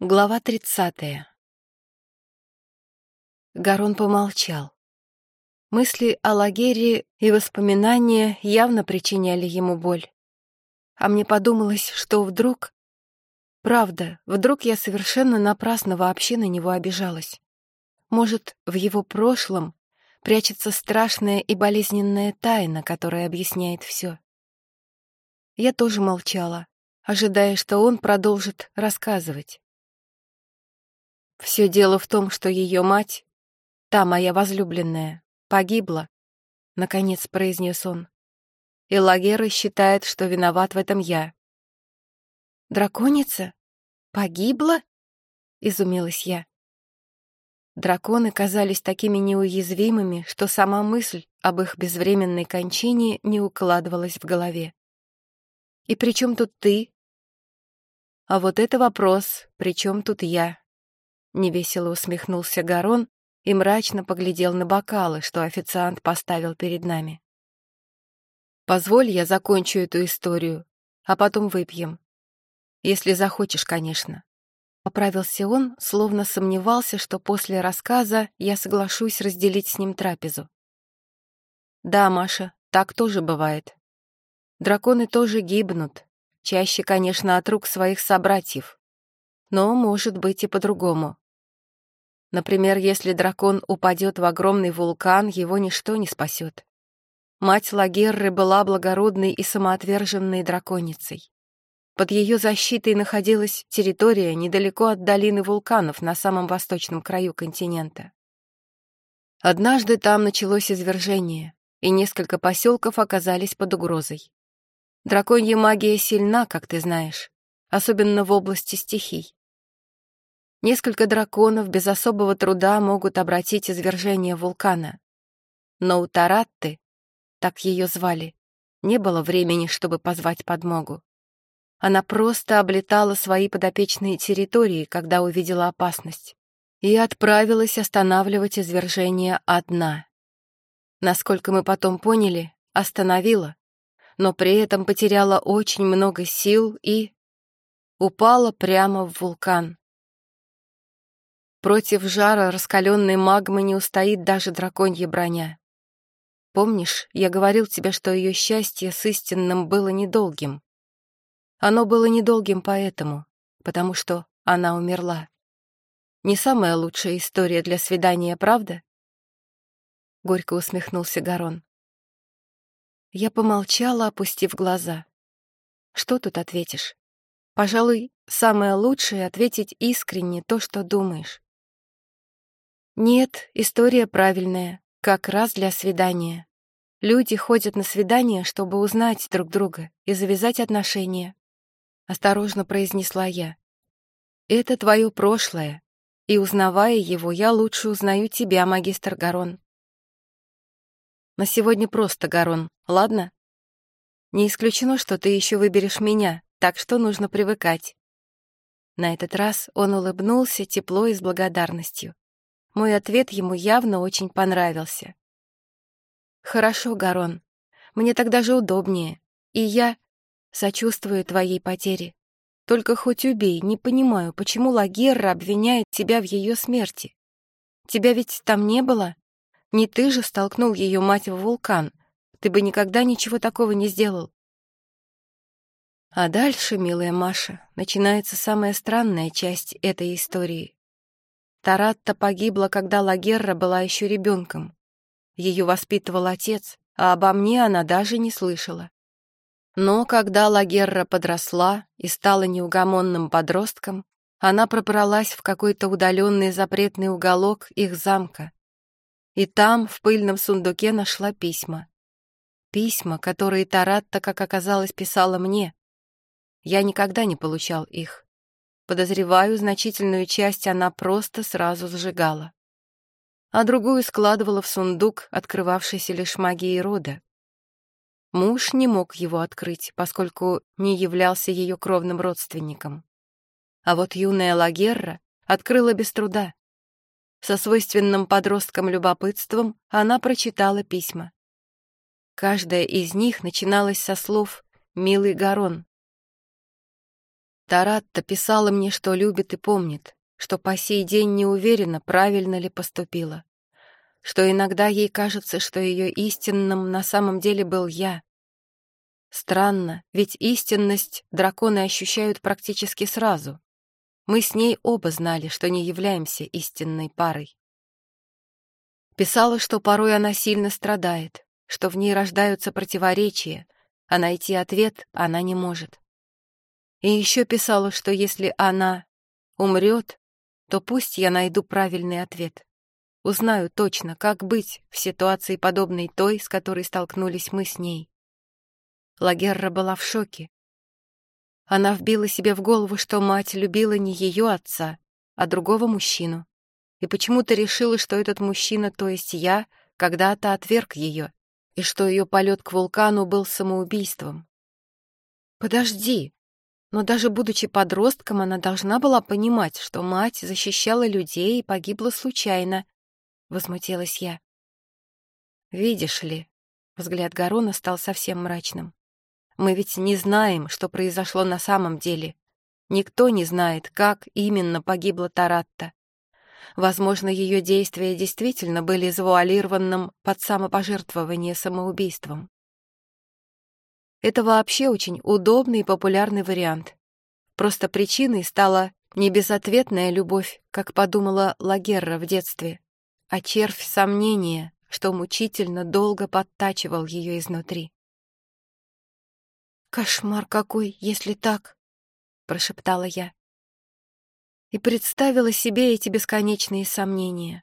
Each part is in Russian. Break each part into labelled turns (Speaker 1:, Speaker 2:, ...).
Speaker 1: Глава тридцатая. Гарон помолчал. Мысли о лагере и воспоминания явно причиняли ему боль. А мне подумалось, что вдруг... Правда, вдруг я совершенно напрасно вообще на него обижалась. Может, в его прошлом прячется страшная и болезненная тайна, которая объясняет все. Я тоже молчала, ожидая, что он продолжит рассказывать. Все дело в том, что ее мать, та моя возлюбленная, погибла, — наконец произнес он. И Лагера считает, что виноват в этом я. «Драконица? Погибла?» — изумилась я. Драконы казались такими неуязвимыми, что сама мысль об их безвременной кончине не укладывалась в голове. «И при чем тут ты?» «А вот это вопрос, при чем тут я?» Невесело усмехнулся Гарон и мрачно поглядел на бокалы, что официант поставил перед нами. «Позволь, я закончу эту историю, а потом выпьем. Если захочешь, конечно». Поправился он, словно сомневался, что после рассказа я соглашусь разделить с ним трапезу. «Да, Маша, так тоже бывает. Драконы тоже гибнут, чаще, конечно, от рук своих собратьев. Но может быть и по-другому. Например, если дракон упадет в огромный вулкан, его ничто не спасет. Мать Лагерры была благородной и самоотверженной драконицей. Под ее защитой находилась территория недалеко от долины вулканов на самом восточном краю континента. Однажды там началось извержение, и несколько поселков оказались под угрозой. Драконья магия сильна, как ты знаешь, особенно в области стихий. Несколько драконов без особого труда могут обратить извержение вулкана. Но у Таратты, так ее звали, не было времени, чтобы позвать подмогу. Она просто облетала свои подопечные территории, когда увидела опасность, и отправилась останавливать извержение одна. Насколько мы потом поняли, остановила, но при этом потеряла очень много сил и упала прямо в вулкан. Против жара раскаленной магмы не устоит даже драконья броня. Помнишь, я говорил тебе, что ее счастье с истинным было недолгим? Оно было недолгим поэтому, потому что она умерла. Не самая лучшая история для свидания, правда? Горько усмехнулся Гарон. Я помолчала, опустив глаза. Что тут ответишь? Пожалуй, самое лучшее — ответить искренне то, что думаешь. Нет, история правильная, как раз для свидания. Люди ходят на свидание, чтобы узнать друг друга и завязать отношения. Осторожно произнесла я. Это твое прошлое, и, узнавая его, я лучше узнаю тебя, магистр Гарон. На сегодня просто Гарон, ладно? Не исключено, что ты еще выберешь меня, так что нужно привыкать. На этот раз он улыбнулся тепло и с благодарностью. Мой ответ ему явно очень понравился. «Хорошо, Гарон, мне так даже удобнее, и я сочувствую твоей потере. Только хоть убей, не понимаю, почему Лагерра обвиняет тебя в ее смерти. Тебя ведь там не было? Не ты же столкнул ее мать в вулкан. Ты бы никогда ничего такого не сделал. А дальше, милая Маша, начинается самая странная часть этой истории. Таратта погибла, когда Лагерра была еще ребенком. Ее воспитывал отец, а обо мне она даже не слышала. Но когда Лагерра подросла и стала неугомонным подростком, она пробралась в какой-то удаленный запретный уголок их замка. И там, в пыльном сундуке, нашла письма. Письма, которые Таратта, как оказалось, писала мне. Я никогда не получал их. Подозреваю, значительную часть она просто сразу сжигала. А другую складывала в сундук, открывавшийся лишь магией рода. Муж не мог его открыть, поскольку не являлся ее кровным родственником. А вот юная Лагерра открыла без труда. Со свойственным подросткам любопытством она прочитала письма. Каждая из них начиналась со слов «Милый Гарон». Таратта писала мне, что любит и помнит, что по сей день не уверена, правильно ли поступила, что иногда ей кажется, что ее истинным на самом деле был я. Странно, ведь истинность драконы ощущают практически сразу. Мы с ней оба знали, что не являемся истинной парой. Писала, что порой она сильно страдает, что в ней рождаются противоречия, а найти ответ она не может. И еще писала, что если она умрет, то пусть я найду правильный ответ. Узнаю точно, как быть в ситуации, подобной той, с которой столкнулись мы с ней. Лагерра была в шоке. Она вбила себе в голову, что мать любила не ее отца, а другого мужчину, и почему-то решила, что этот мужчина, то есть я, когда-то отверг ее, и что ее полет к вулкану был самоубийством. «Подожди!» Но даже будучи подростком, она должна была понимать, что мать защищала людей и погибла случайно. Возмутилась я. «Видишь ли...» Взгляд Гарона стал совсем мрачным. «Мы ведь не знаем, что произошло на самом деле. Никто не знает, как именно погибла Таратта. Возможно, ее действия действительно были завуалированным под самопожертвование самоубийством. Это вообще очень удобный и популярный вариант. Просто причиной стала не безответная любовь, как подумала Лагерра в детстве, а червь сомнения, что мучительно долго подтачивал ее изнутри. «Кошмар какой, если так!» — прошептала я. И представила себе эти бесконечные сомнения.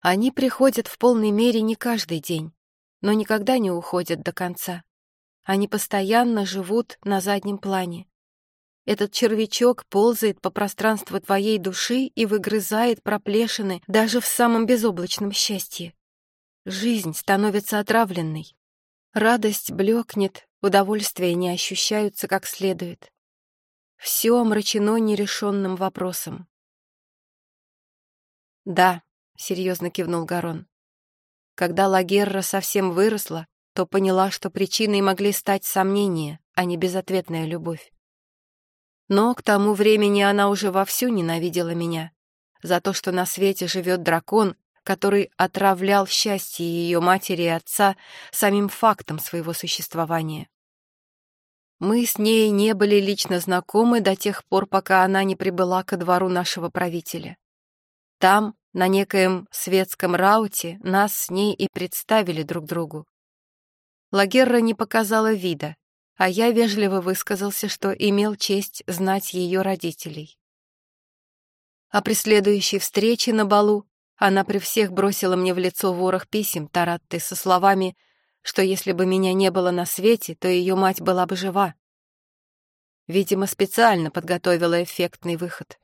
Speaker 1: Они приходят в полной мере не каждый день, но никогда не уходят до конца. Они постоянно живут на заднем плане. Этот червячок ползает по пространству твоей души и выгрызает проплешины даже в самом безоблачном счастье. Жизнь становится отравленной. Радость блекнет, удовольствия не ощущаются как следует. Все омрачено нерешенным вопросом. «Да», — серьезно кивнул Гарон. Когда Лагерра совсем выросла, то поняла, что причиной могли стать сомнения, а не безответная любовь. Но к тому времени она уже вовсю ненавидела меня за то, что на свете живет дракон, который отравлял счастье ее матери и отца самим фактом своего существования. Мы с ней не были лично знакомы до тех пор, пока она не прибыла ко двору нашего правителя. Там, на некоем светском рауте, нас с ней и представили друг другу. Лагерра не показала вида, а я вежливо высказался, что имел честь знать ее родителей. А при следующей встрече на балу она при всех бросила мне в лицо ворох писем Таратты со словами, что если бы меня не было на свете, то ее мать была бы жива. Видимо, специально подготовила эффектный выход.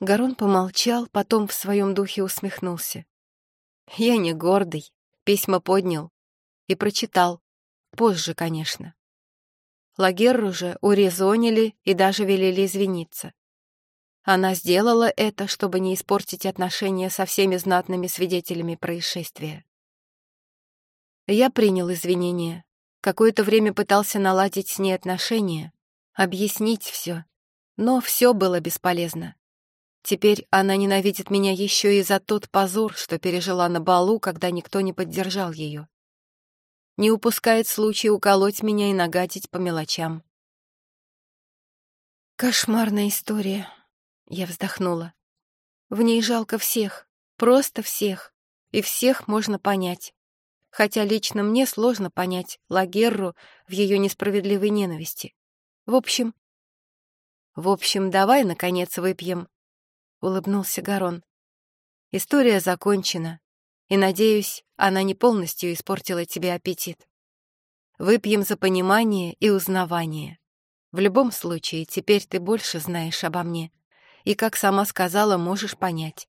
Speaker 1: Гарон помолчал, потом в своем духе усмехнулся. Я не гордый, письма поднял, и прочитал. Позже, конечно. Лагерру же урезонили и даже велели извиниться. Она сделала это, чтобы не испортить отношения со всеми знатными свидетелями происшествия. Я принял извинения. Какое-то время пытался наладить с ней отношения, объяснить все, но все было бесполезно. Теперь она ненавидит меня еще и за тот позор, что пережила на балу, когда никто не поддержал ее не упускает случая уколоть меня и нагадить по мелочам. «Кошмарная история», — я вздохнула. «В ней жалко всех, просто всех, и всех можно понять. Хотя лично мне сложно понять Лагерру в ее несправедливой ненависти. В общем...» «В общем, давай, наконец, выпьем», — улыбнулся Гарон. «История закончена и, надеюсь, она не полностью испортила тебе аппетит. Выпьем за понимание и узнавание. В любом случае, теперь ты больше знаешь обо мне, и, как сама сказала, можешь понять.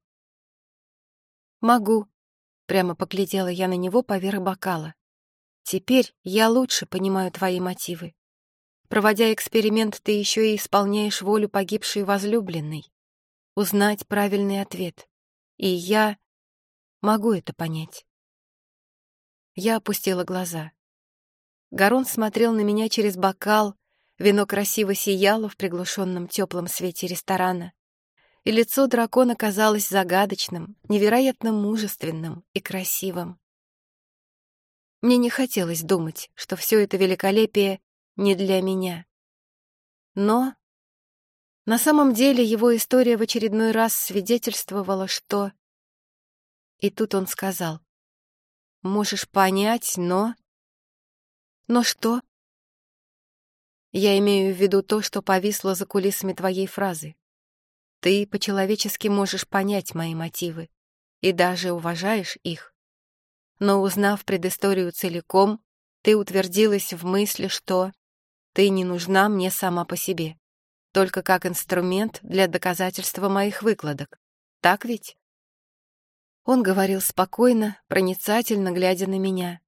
Speaker 1: «Могу», — прямо поглядела я на него поверх бокала. «Теперь я лучше понимаю твои мотивы. Проводя эксперимент, ты еще и исполняешь волю погибшей возлюбленной. Узнать правильный ответ. И я Могу это понять. Я опустила глаза. Гарон смотрел на меня через бокал, Вино красиво сияло в приглушенном теплом свете ресторана, и лицо дракона казалось загадочным, невероятно мужественным и красивым. Мне не хотелось думать, что все это великолепие не для меня. Но на самом деле его история в очередной раз свидетельствовала, что... И тут он сказал, «Можешь понять, но...» «Но что?» Я имею в виду то, что повисло за кулисами твоей фразы. Ты по-человечески можешь понять мои мотивы и даже уважаешь их. Но узнав предысторию целиком, ты утвердилась в мысли, что ты не нужна мне сама по себе, только как инструмент для доказательства моих выкладок. Так ведь? Он говорил спокойно, проницательно глядя на меня.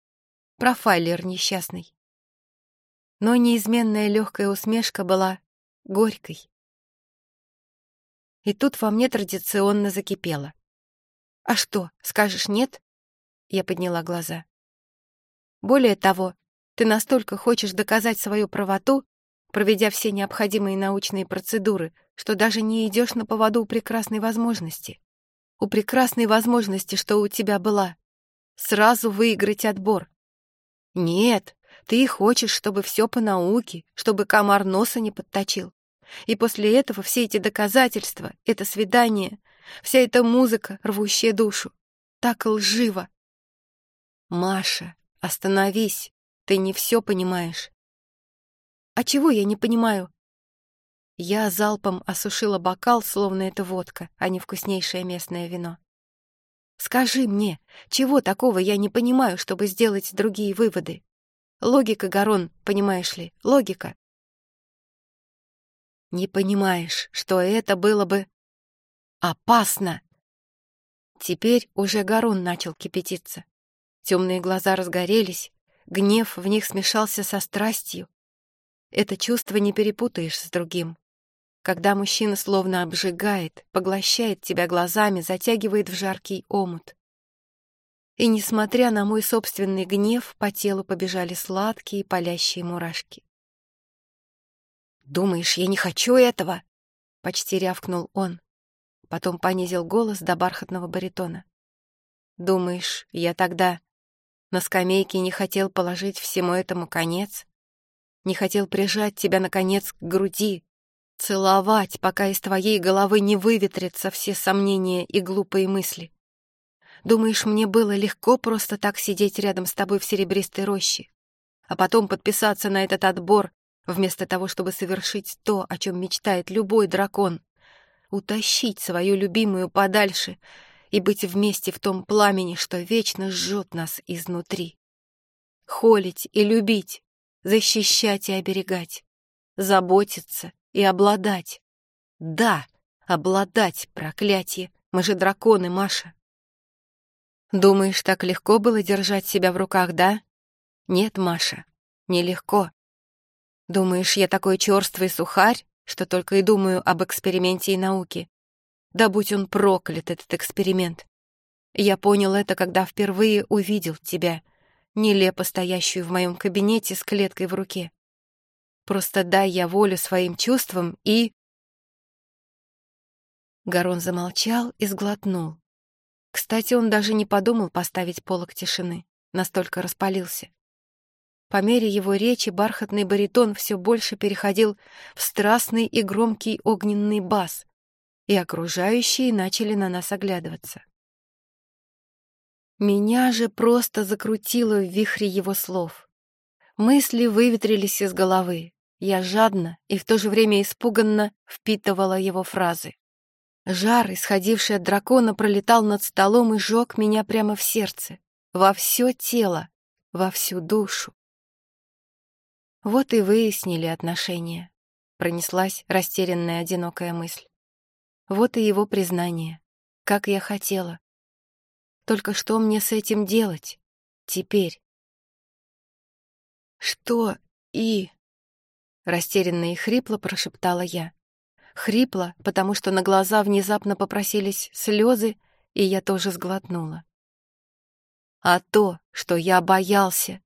Speaker 1: Профайлер несчастный но неизменная легкая усмешка была горькой. И тут во мне традиционно закипело. «А что, скажешь нет?» Я подняла глаза. «Более того, ты настолько хочешь доказать свою правоту, проведя все необходимые научные процедуры, что даже не идешь на поводу прекрасной возможности. У прекрасной возможности, что у тебя была. Сразу выиграть отбор. Нет, ты хочешь, чтобы все по науке, чтобы комар носа не подточил. И после этого все эти доказательства, это свидание, вся эта музыка, рвущая душу, так лживо. Маша, остановись, ты не все понимаешь. А чего я не понимаю? Я залпом осушила бокал, словно это водка, а не вкуснейшее местное вино. Скажи мне, чего такого я не понимаю, чтобы сделать другие выводы? Логика, Гарон, понимаешь ли, логика. Не понимаешь, что это было бы опасно. Теперь уже Гарон начал кипятиться. Темные глаза разгорелись, гнев в них смешался со страстью. Это чувство не перепутаешь с другим. Когда мужчина словно обжигает, поглощает тебя глазами, затягивает в жаркий омут и, несмотря на мой собственный гнев, по телу побежали сладкие палящие мурашки. «Думаешь, я не хочу этого?» — почти рявкнул он. Потом понизил голос до бархатного баритона. «Думаешь, я тогда на скамейке не хотел положить всему этому конец? Не хотел прижать тебя, наконец, к груди, целовать, пока из твоей головы не выветрятся все сомнения и глупые мысли?» Думаешь, мне было легко просто так сидеть рядом с тобой в серебристой роще, а потом подписаться на этот отбор, вместо того, чтобы совершить то, о чем мечтает любой дракон, утащить свою любимую подальше и быть вместе в том пламени, что вечно жжет нас изнутри. Холить и любить, защищать и оберегать, заботиться и обладать. Да, обладать, проклятие, мы же драконы, Маша. Думаешь, так легко было держать себя в руках, да? Нет, Маша, нелегко. Думаешь, я такой черствый сухарь, что только и думаю об эксперименте и науке? Да будь он проклят, этот эксперимент. Я понял это, когда впервые увидел тебя, нелепо стоящую в моем кабинете с клеткой в руке. Просто дай я волю своим чувствам и... Гарон замолчал и сглотнул. Кстати, он даже не подумал поставить полок тишины, настолько распалился. По мере его речи бархатный баритон все больше переходил в страстный и громкий огненный бас, и окружающие начали на нас оглядываться. Меня же просто закрутило в вихре его слов. Мысли выветрились из головы. Я жадно и в то же время испуганно впитывала его фразы. Жар, исходивший от дракона, пролетал над столом и жег меня прямо в сердце, во все тело, во всю душу. Вот и выяснили отношения. Пронеслась растерянная одинокая мысль. Вот и его признание. Как я хотела. Только что мне с этим делать? Теперь. Что и... Растерянно и хрипло прошептала я. Хрипло, потому что на глаза внезапно попросились слезы, и я тоже сглотнула. А то, что я боялся,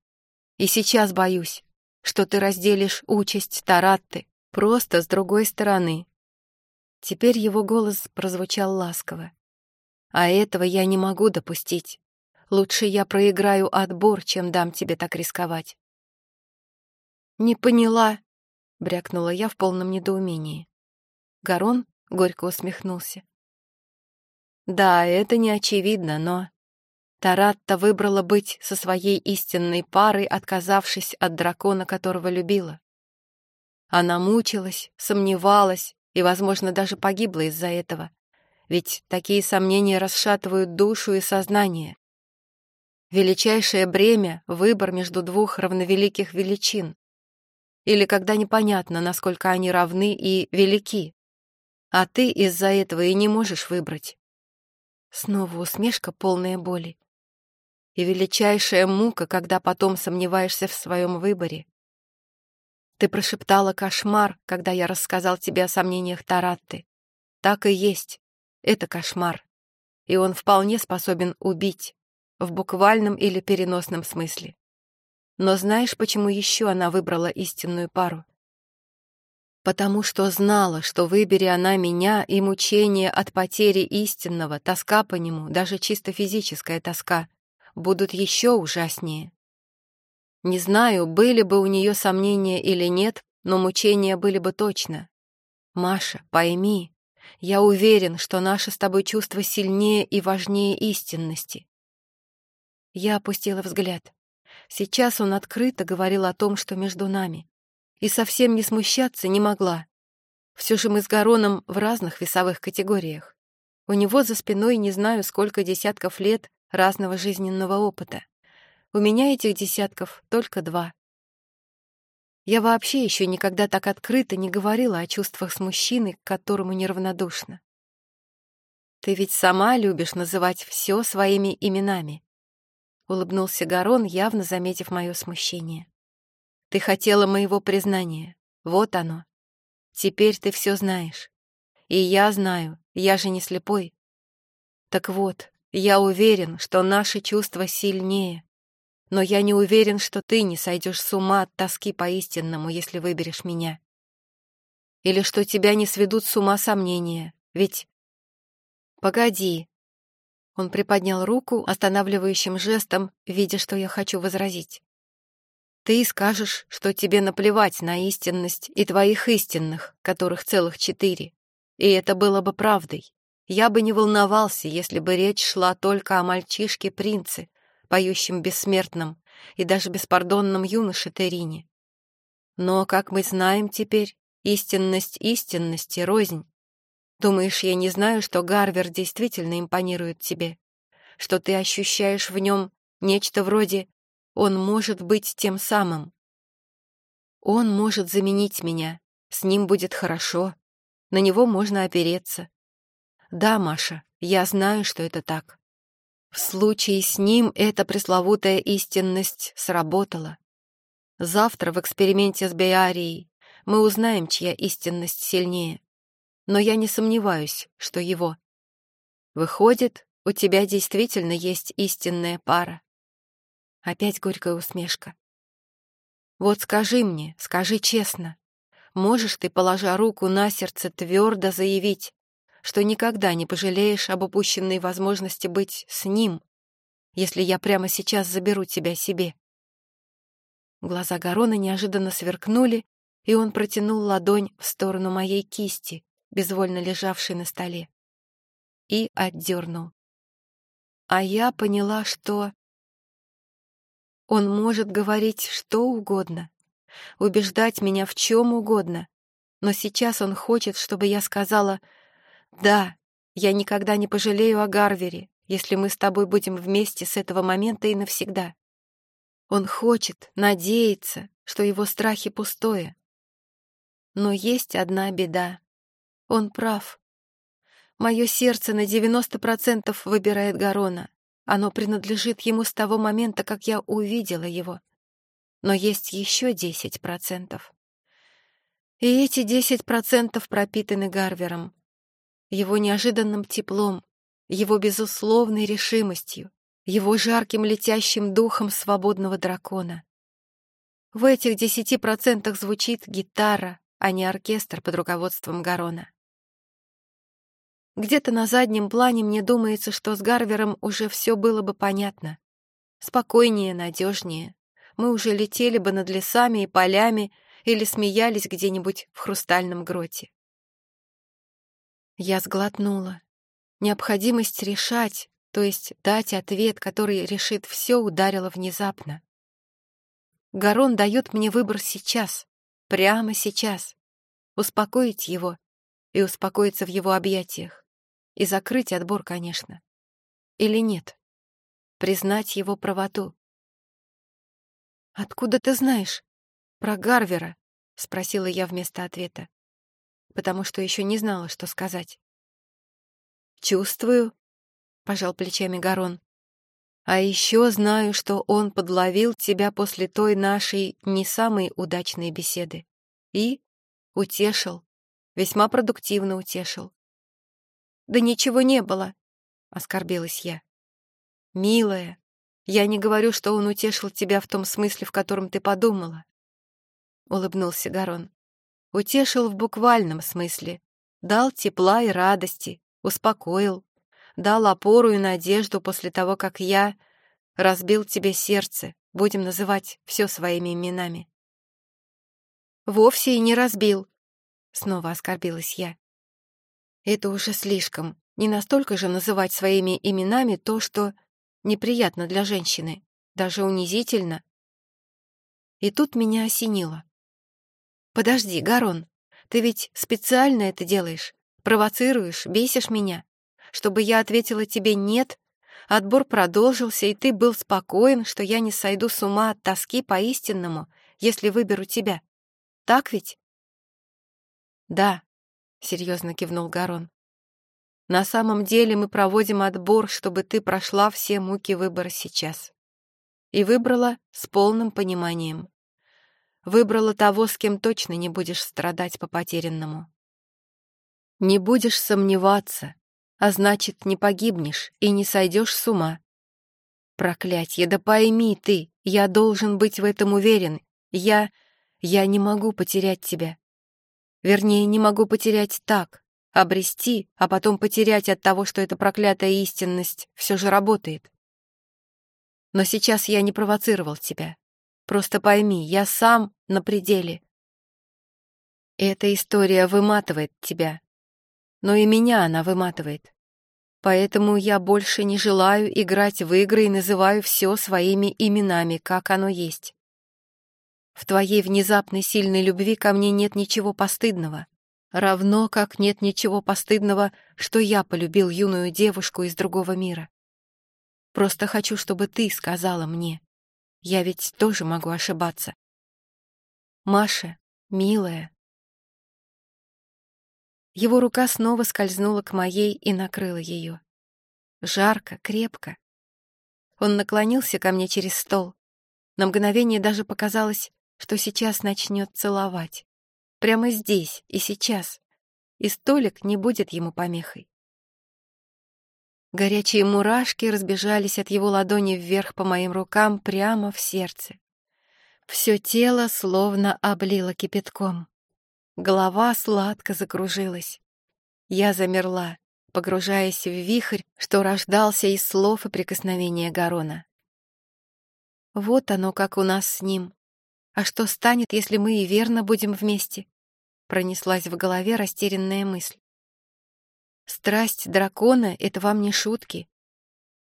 Speaker 1: и сейчас боюсь, что ты разделишь участь Таратты, просто с другой стороны. Теперь его голос прозвучал ласково. А этого я не могу допустить. Лучше я проиграю отбор, чем дам тебе так рисковать. «Не поняла», — брякнула я в полном недоумении. Гарон горько усмехнулся. «Да, это не очевидно, но...» Таратта выбрала быть со своей истинной парой, отказавшись от дракона, которого любила. Она мучилась, сомневалась и, возможно, даже погибла из-за этого. Ведь такие сомнения расшатывают душу и сознание. Величайшее бремя — выбор между двух равновеликих величин. Или когда непонятно, насколько они равны и велики. А ты из-за этого и не можешь выбрать. Снова усмешка, полная боли. И величайшая мука, когда потом сомневаешься в своем выборе. Ты прошептала кошмар, когда я рассказал тебе о сомнениях Таратты. Так и есть. Это кошмар. И он вполне способен убить, в буквальном или переносном смысле. Но знаешь, почему еще она выбрала истинную пару? потому что знала, что выбери она меня, и мучение от потери истинного, тоска по нему, даже чисто физическая тоска, будут еще ужаснее. Не знаю, были бы у нее сомнения или нет, но мучения были бы точно. Маша, пойми, я уверен, что наше с тобой чувство сильнее и важнее истинности. Я опустила взгляд. Сейчас он открыто говорил о том, что между нами и совсем не смущаться не могла. Все же мы с Гароном в разных весовых категориях. У него за спиной не знаю сколько десятков лет разного жизненного опыта. У меня этих десятков только два. Я вообще еще никогда так открыто не говорила о чувствах с мужчиной, к которому неравнодушна. «Ты ведь сама любишь называть все своими именами», — улыбнулся Гарон, явно заметив мое смущение. Ты хотела моего признания. Вот оно. Теперь ты все знаешь. И я знаю, я же не слепой. Так вот, я уверен, что наши чувства сильнее. Но я не уверен, что ты не сойдешь с ума от тоски по-истинному, если выберешь меня. Или что тебя не сведут с ума сомнения. Ведь... Погоди. Он приподнял руку останавливающим жестом, видя, что я хочу возразить. Ты скажешь, что тебе наплевать на истинность и твоих истинных, которых целых четыре. И это было бы правдой. Я бы не волновался, если бы речь шла только о мальчишке-принце, поющем бессмертном и даже беспардонном юноше Терине. Но, как мы знаем теперь, истинность истинности — рознь. Думаешь, я не знаю, что Гарвер действительно импонирует тебе? Что ты ощущаешь в нем нечто вроде он может быть тем самым. Он может заменить меня. С ним будет хорошо. На него можно опереться. Да, Маша, я знаю, что это так. В случае с ним эта пресловутая истинность сработала. Завтра в эксперименте с Беарией мы узнаем, чья истинность сильнее. Но я не сомневаюсь, что его. Выходит, у тебя действительно есть истинная пара. Опять горькая усмешка. «Вот скажи мне, скажи честно, можешь ты, положа руку на сердце, твердо заявить, что никогда не пожалеешь об упущенной возможности быть с ним, если я прямо сейчас заберу тебя себе?» Глаза Гарона неожиданно сверкнули, и он протянул ладонь в сторону моей кисти, безвольно лежавшей на столе, и отдернул. А я поняла, что... Он может говорить что угодно, убеждать меня в чем угодно, но сейчас он хочет, чтобы я сказала «Да, я никогда не пожалею о Гарвере, если мы с тобой будем вместе с этого момента и навсегда». Он хочет, надеется, что его страхи пустое. Но есть одна беда. Он прав. Мое сердце на 90% выбирает Гарона, оно принадлежит ему с того момента, как я увидела его. Но есть еще десять процентов. И эти десять процентов пропитаны Гарвером, его неожиданным теплом, его безусловной решимостью, его жарким летящим духом свободного дракона. В этих десяти процентах звучит гитара, а не оркестр под руководством Гарона. Где-то на заднем плане мне думается, что с Гарвером уже все было бы понятно. Спокойнее, надежнее. Мы уже летели бы над лесами и полями или смеялись где-нибудь в хрустальном гроте. Я сглотнула. Необходимость решать, то есть дать ответ, который решит все, ударила внезапно. Гарон дает мне выбор сейчас, прямо сейчас. Успокоить его и успокоиться в его объятиях. И закрыть отбор, конечно. Или нет? Признать его правоту. «Откуда ты знаешь? Про Гарвера?» — спросила я вместо ответа, потому что еще не знала, что сказать. «Чувствую», — пожал плечами Гарон. «А еще знаю, что он подловил тебя после той нашей не самой удачной беседы. И утешил, весьма продуктивно утешил. «Да ничего не было», — оскорбилась я. «Милая, я не говорю, что он утешил тебя в том смысле, в котором ты подумала», — улыбнулся Гарон. «Утешил в буквальном смысле. Дал тепла и радости, успокоил, дал опору и надежду после того, как я разбил тебе сердце, будем называть все своими именами». «Вовсе и не разбил», — снова оскорбилась я. Это уже слишком. Не настолько же называть своими именами то, что неприятно для женщины, даже унизительно. И тут меня осенило. «Подожди, Гарон, ты ведь специально это делаешь, провоцируешь, бесишь меня, чтобы я ответила тебе «нет», отбор продолжился, и ты был спокоен, что я не сойду с ума от тоски по-истинному, если выберу тебя. Так ведь?» «Да», серьезно кивнул Гарон. На самом деле мы проводим отбор, чтобы ты прошла все муки выбора сейчас. И выбрала с полным пониманием. Выбрала того, с кем точно не будешь страдать по потерянному. Не будешь сомневаться, а значит, не погибнешь и не сойдешь с ума. Проклятье, да пойми ты, я должен быть в этом уверен. Я... я не могу потерять тебя. Вернее, не могу потерять так, обрести, а потом потерять от того, что эта проклятая истинность все же работает. Но сейчас я не провоцировал тебя. Просто пойми, я сам на пределе. Эта история выматывает тебя. Но и меня она выматывает. Поэтому я больше не желаю играть в игры и называю все своими именами, как оно есть. В твоей внезапной сильной любви ко мне нет ничего постыдного. Равно как нет ничего постыдного, что я полюбил юную девушку из другого мира. Просто хочу, чтобы ты сказала мне. Я ведь тоже могу ошибаться. Маша, милая. Его рука снова скользнула к моей и накрыла ее. Жарко, крепко. Он наклонился ко мне через стол. На мгновение даже показалось, что сейчас начнет целовать. Прямо здесь и сейчас. И столик не будет ему помехой. Горячие мурашки разбежались от его ладони вверх по моим рукам прямо в сердце. Все тело словно облило кипятком. Голова сладко закружилась. Я замерла, погружаясь в вихрь, что рождался из слов и прикосновения Гарона. Вот оно, как у нас с ним. А что станет, если мы и верно будем вместе? Пронеслась в голове растерянная мысль. Страсть дракона — это вам не шутки.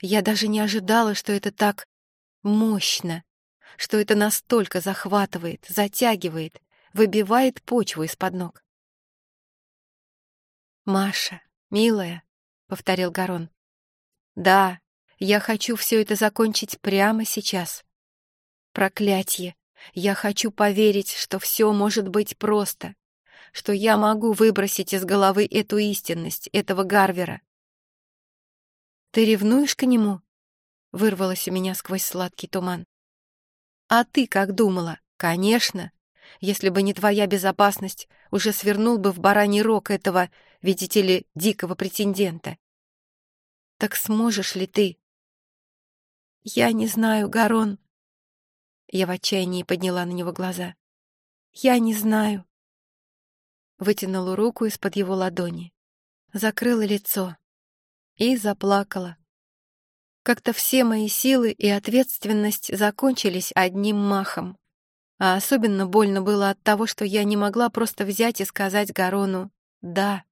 Speaker 1: Я даже не ожидала, что это так мощно, что это настолько захватывает, затягивает, выбивает почву из-под ног. «Маша, милая», — повторил Гарон, — «да, я хочу все это закончить прямо сейчас. Проклятье! Я хочу поверить, что все может быть просто, что я могу выбросить из головы эту истинность, этого Гарвера. «Ты ревнуешь к нему?» — вырвалось у меня сквозь сладкий туман. «А ты как думала? Конечно! Если бы не твоя безопасность, уже свернул бы в бараний рог этого, видите ли, дикого претендента. Так сможешь ли ты?» «Я не знаю, Гарон», Я в отчаянии подняла на него глаза. «Я не знаю». Вытянула руку из-под его ладони, закрыла лицо и заплакала. Как-то все мои силы и ответственность закончились одним махом. А особенно больно было от того, что я не могла просто взять и сказать Гарону «да».